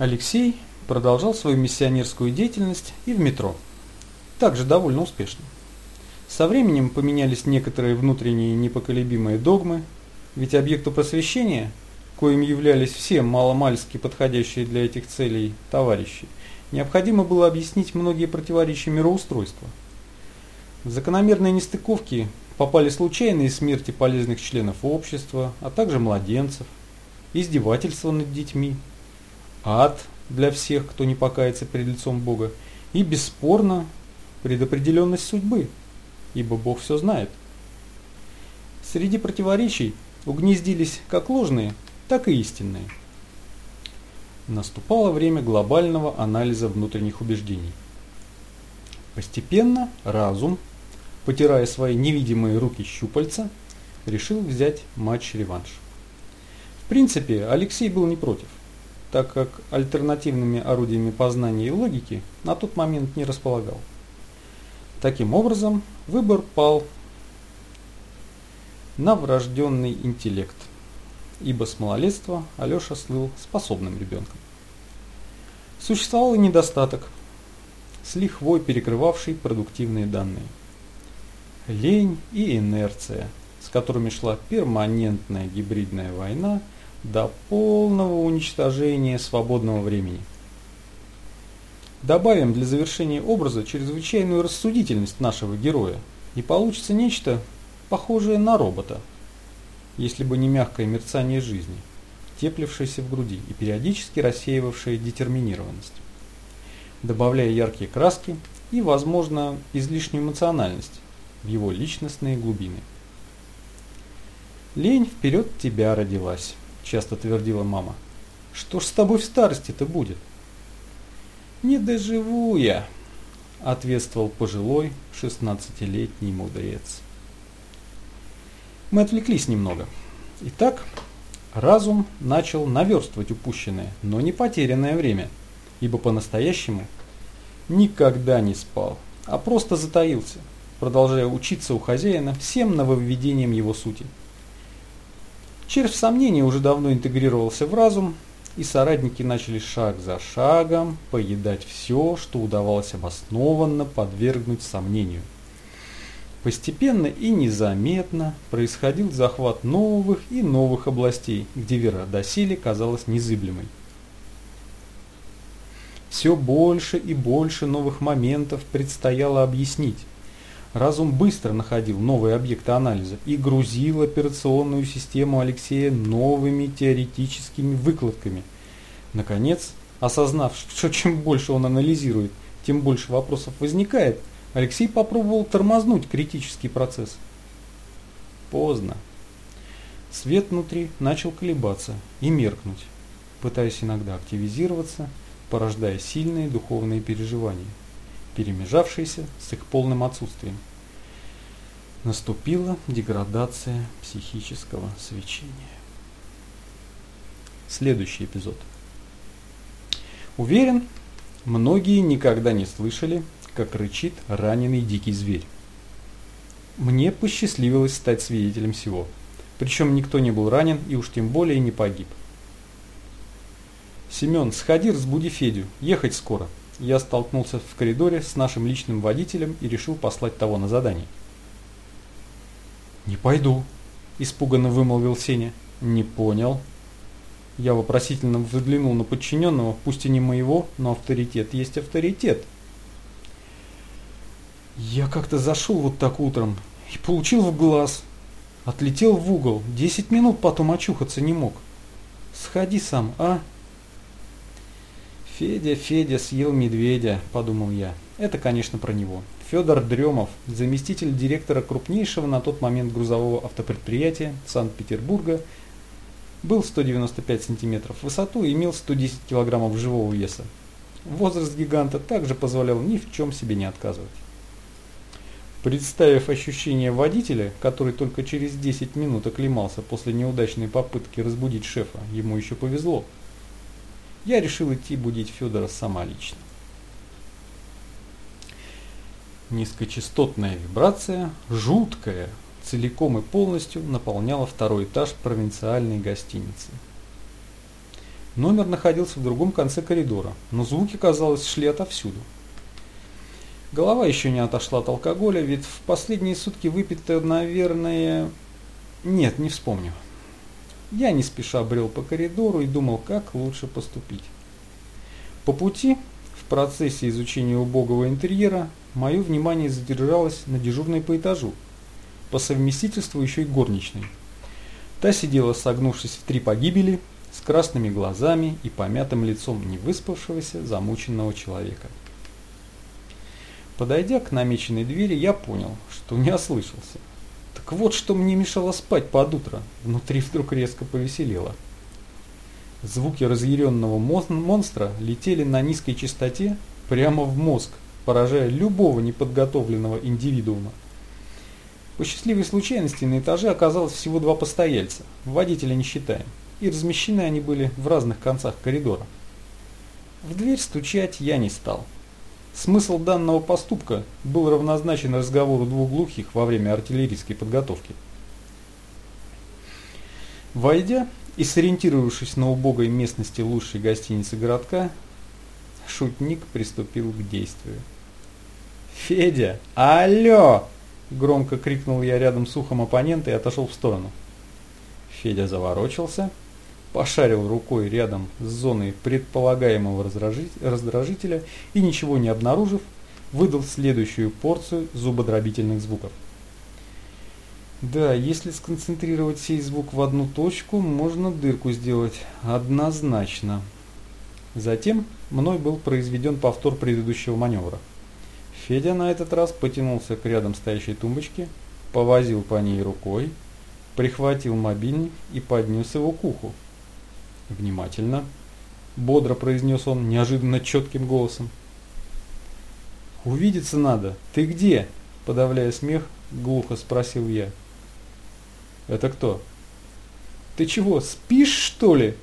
Алексей продолжал свою миссионерскую деятельность и в метро. Также довольно успешно. Со временем поменялись некоторые внутренние непоколебимые догмы, ведь объекту просвещения, коим являлись все маломальски подходящие для этих целей товарищи, необходимо было объяснить многие противоречия мироустройства. Закономерные нестыковки попали случайные смерти полезных членов общества, а также младенцев, издевательства над детьми, ад для всех, кто не покается перед лицом Бога, и, бесспорно, предопределенность судьбы, ибо Бог все знает. Среди противоречий угнездились как ложные, так и истинные. Наступало время глобального анализа внутренних убеждений. Постепенно разум, потирая свои невидимые руки щупальца, решил взять матч-реванш. В принципе, Алексей был не против так как альтернативными орудиями познания и логики на тот момент не располагал. Таким образом, выбор пал на врожденный интеллект, ибо с малолетства Алеша слыл способным ребенком. Существовал и недостаток, с лихвой перекрывавший продуктивные данные. Лень и инерция, с которыми шла перманентная гибридная война – до полного уничтожения свободного времени. Добавим для завершения образа чрезвычайную рассудительность нашего героя, и получится нечто похожее на робота, если бы не мягкое мерцание жизни, теплившееся в груди и периодически рассеивавшее детерминированность, добавляя яркие краски и, возможно, излишнюю эмоциональность в его личностные глубины. Лень вперед тебя родилась часто твердила мама. Что ж с тобой в старости-то будет? Не доживу я, ответствовал пожилой шестнадцатилетний мудрец. Мы отвлеклись немного. Итак, разум начал наверстывать упущенное, но не потерянное время, ибо по-настоящему никогда не спал, а просто затаился, продолжая учиться у хозяина всем нововведениям его сути – Червь сомнения уже давно интегрировался в разум, и соратники начали шаг за шагом поедать все, что удавалось обоснованно подвергнуть сомнению. Постепенно и незаметно происходил захват новых и новых областей, где вера доселе казалась незыблемой. Все больше и больше новых моментов предстояло объяснить, Разум быстро находил новые объекты анализа и грузил операционную систему Алексея новыми теоретическими выкладками. Наконец, осознав, что чем больше он анализирует, тем больше вопросов возникает, Алексей попробовал тормознуть критический процесс. Поздно. Свет внутри начал колебаться и меркнуть, пытаясь иногда активизироваться, порождая сильные духовные переживания перемежавшейся с их полным отсутствием. Наступила деградация психического свечения. Следующий эпизод. Уверен, многие никогда не слышали, как рычит раненый дикий зверь. Мне посчастливилось стать свидетелем всего. Причем никто не был ранен и уж тем более не погиб. «Семен, сходи, разбуди Федю, ехать скоро», я столкнулся в коридоре с нашим личным водителем и решил послать того на задание. «Не пойду», – испуганно вымолвил Сеня. «Не понял». Я вопросительно взглянул на подчиненного, пусть и не моего, но авторитет есть авторитет. Я как-то зашел вот так утром и получил в глаз. Отлетел в угол, десять минут потом очухаться не мог. Сходи сам, а? «Федя, Федя съел медведя», – подумал я. Это, конечно, про него. Федор Дремов, заместитель директора крупнейшего на тот момент грузового автопредприятия Санкт-Петербурга, был 195 сантиметров в высоту и имел 110 килограммов живого веса. Возраст гиганта также позволял ни в чем себе не отказывать. Представив ощущение водителя, который только через 10 минут оклемался после неудачной попытки разбудить шефа, ему еще повезло – я решил идти будить Федора сама лично. Низкочастотная вибрация, жуткая, целиком и полностью наполняла второй этаж провинциальной гостиницы. Номер находился в другом конце коридора, но звуки, казалось, шли отовсюду. Голова еще не отошла от алкоголя, ведь в последние сутки выпито, наверное... Нет, не вспомню. Я не спеша брел по коридору и думал, как лучше поступить. По пути, в процессе изучения убогого интерьера, мое внимание задержалось на дежурной по этажу, по совместительству еще и горничной. Та сидела согнувшись в три погибели, с красными глазами и помятым лицом невыспавшегося, замученного человека. Подойдя к намеченной двери, я понял, что не ослышался. Так вот, что мне мешало спать под утро. Внутри вдруг резко повеселело. Звуки разъяренного монстра летели на низкой частоте прямо в мозг, поражая любого неподготовленного индивидуума. По счастливой случайности на этаже оказалось всего два постояльца, водителя не считаем, и размещены они были в разных концах коридора. В дверь стучать я не стал. Смысл данного поступка был равнозначен разговору двух глухих во время артиллерийской подготовки. Войдя и сориентировавшись на убогой местности лучшей гостиницы городка, шутник приступил к действию. «Федя! Алло!» – громко крикнул я рядом с ухом оппонента и отошел в сторону. Федя заворочился – пошарил рукой рядом с зоной предполагаемого раздражителя и, ничего не обнаружив, выдал следующую порцию зубодробительных звуков. Да, если сконцентрировать сей звук в одну точку, можно дырку сделать. Однозначно. Затем мной был произведен повтор предыдущего маневра. Федя на этот раз потянулся к рядом стоящей тумбочке, повозил по ней рукой, прихватил мобильник и поднес его к уху. Внимательно. Бодро произнес он неожиданно четким голосом. «Увидеться надо. Ты где?» Подавляя смех, глухо спросил я. «Это кто?» «Ты чего, спишь, что ли?»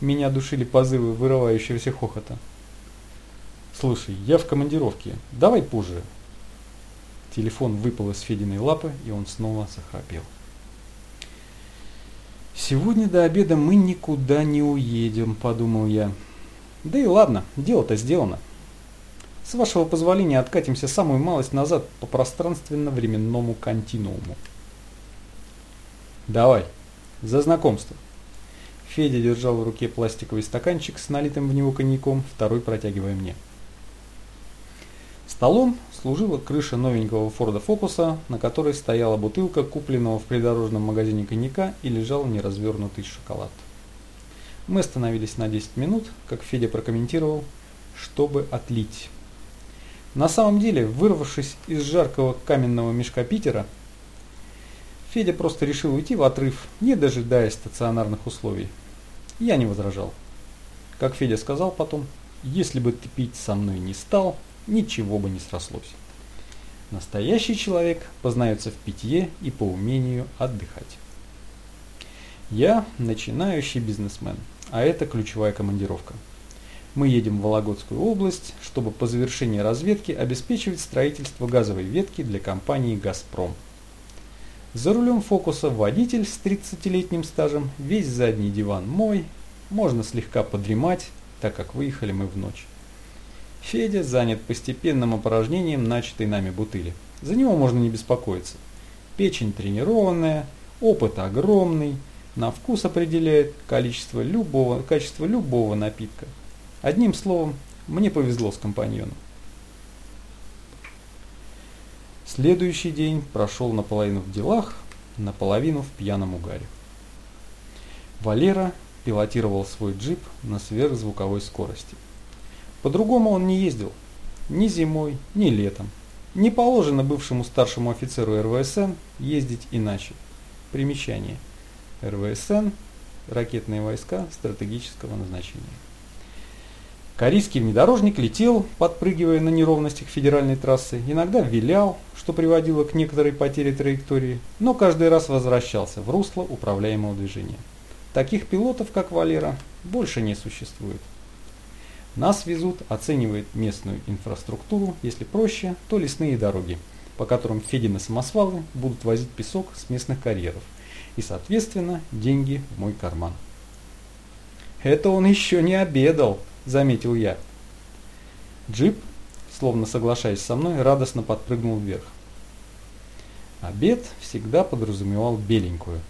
Меня душили позывы вырывающегося хохота. «Слушай, я в командировке. Давай позже». Телефон выпал из Фединой лапы, и он снова захрапел. «Сегодня до обеда мы никуда не уедем», – подумал я. «Да и ладно, дело-то сделано. С вашего позволения откатимся самую малость назад по пространственно-временному континууму». «Давай, за знакомство». Федя держал в руке пластиковый стаканчик с налитым в него коньяком, второй протягивая мне. Столом служила крыша новенького Форда Фокуса, на которой стояла бутылка купленного в придорожном магазине коньяка и лежал неразвернутый шоколад. Мы остановились на 10 минут, как Федя прокомментировал, чтобы отлить. На самом деле, вырвавшись из жаркого каменного мешка Питера, Федя просто решил уйти в отрыв, не дожидаясь стационарных условий. Я не возражал. Как Федя сказал потом, если бы ты пить со мной не стал, ничего бы не срослось. Настоящий человек познается в питье и по умению отдыхать. Я начинающий бизнесмен, а это ключевая командировка. Мы едем в Вологодскую область, чтобы по завершении разведки обеспечивать строительство газовой ветки для компании «Газпром». За рулем фокуса водитель с 30-летним стажем, весь задний диван мой, можно слегка подремать, так как выехали мы в ночь. Федя занят постепенным опорожнением начатой нами бутыли. За него можно не беспокоиться. Печень тренированная, опыт огромный, на вкус определяет количество любого, качество любого напитка. Одним словом, мне повезло с компаньоном. Следующий день прошел наполовину в делах, наполовину в пьяном угаре. Валера пилотировал свой джип на сверхзвуковой скорости – по-другому он не ездил. Ни зимой, ни летом. Не положено бывшему старшему офицеру РВСН ездить иначе. Примечание. РВСН – ракетные войска стратегического назначения. Корейский внедорожник летел, подпрыгивая на неровностях федеральной трассы, иногда вилял, что приводило к некоторой потере траектории, но каждый раз возвращался в русло управляемого движения. Таких пилотов, как Валера, больше не существует. Нас везут, оценивает местную инфраструктуру, если проще, то лесные дороги, по которым Федины самосвалы будут возить песок с местных карьеров и, соответственно, деньги в мой карман. Это он еще не обедал, заметил я. Джип, словно соглашаясь со мной, радостно подпрыгнул вверх. Обед всегда подразумевал беленькую.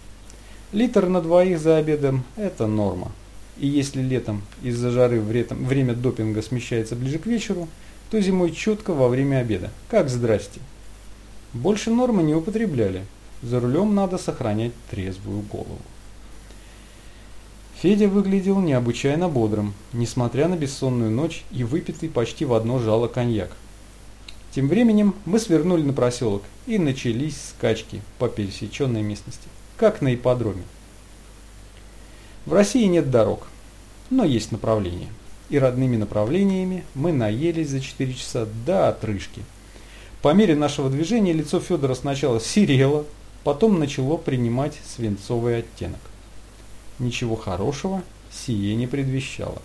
Литр на двоих за обедом – это норма. И если летом из-за жары время допинга смещается ближе к вечеру, то зимой четко во время обеда. Как здрасте. Больше нормы не употребляли. За рулем надо сохранять трезвую голову. Федя выглядел необычайно бодрым, несмотря на бессонную ночь и выпитый почти в одно жало коньяк. Тем временем мы свернули на проселок, и начались скачки по пересеченной местности, как на ипподроме. В России нет дорог, но есть направления. И родными направлениями мы наелись за 4 часа до отрыжки. По мере нашего движения лицо Федора сначала серело, потом начало принимать свинцовый оттенок. Ничего хорошего сие не предвещало.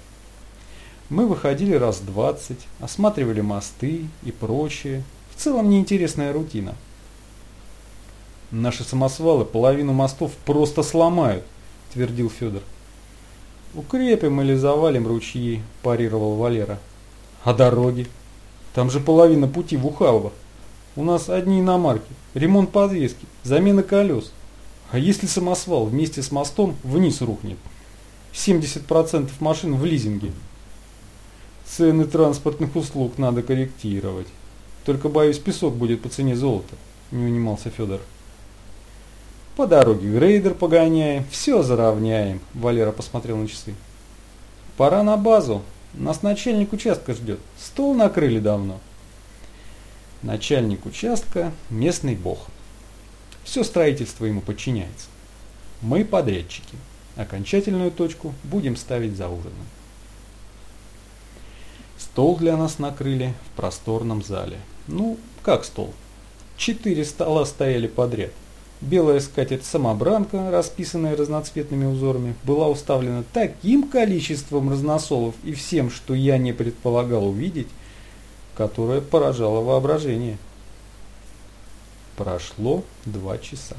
Мы выходили раз двадцать, осматривали мосты и прочее. В целом неинтересная рутина. Наши самосвалы половину мостов просто сломают, твердил Федор. Укрепим или завалим ручьи, парировал Валера. А дороги? Там же половина пути в Ухалово. У нас одни иномарки, ремонт подвески, замена колес. А если самосвал вместе с мостом вниз рухнет? 70% машин в лизинге. Цены транспортных услуг надо корректировать. Только, боюсь, песок будет по цене золота, не унимался Федор. По дороге грейдер погоняем, все заровняем, Валера посмотрел на часы. Пора на базу, нас начальник участка ждет, стол накрыли давно. Начальник участка – местный бог. Все строительство ему подчиняется. Мы подрядчики. Окончательную точку будем ставить за ужином. Стол для нас накрыли в просторном зале. Ну, как стол? Четыре стола стояли подряд. Белая скатерть-самобранка, расписанная разноцветными узорами, была уставлена таким количеством разносолов и всем, что я не предполагал увидеть, которое поражало воображение. Прошло два часа.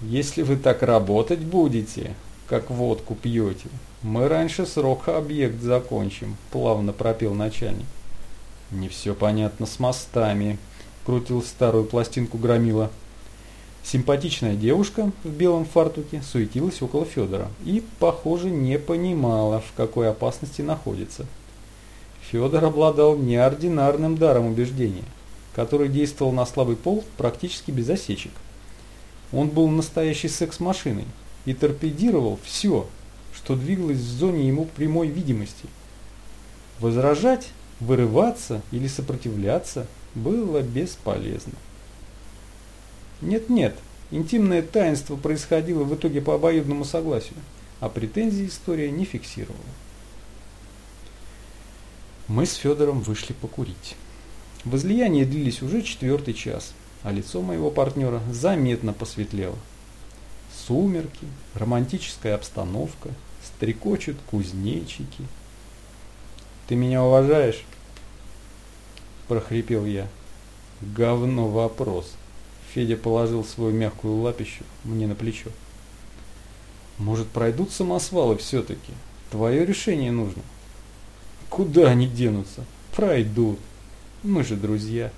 Если вы так работать будете, как водку пьете, мы раньше срока объект закончим, плавно пропел начальник. Не все понятно с мостами, крутил старую пластинку громила. Симпатичная девушка в белом фартуке суетилась около Федора и, похоже, не понимала, в какой опасности находится. Федор обладал неординарным даром убеждения который действовал на слабый пол практически без осечек. Он был настоящей секс-машиной и торпедировал все, что двигалось в зоне ему прямой видимости. Возражать, вырываться или сопротивляться было бесполезно. Нет-нет, интимное таинство происходило в итоге по обоюдному согласию, а претензии история не фиксировала. Мы с Федором вышли покурить. Возлияния длились уже четвертый час, а лицо моего партнера заметно посветлело. Сумерки, романтическая обстановка, стрекочут кузнечики. «Ты меня уважаешь?» – прохрипел я. «Говно вопрос!» Федя положил свою мягкую лапищу мне на плечо. «Может, пройдут самосвалы все-таки? Твое решение нужно». «Куда они денутся? Пройдут!» Мы же друзья.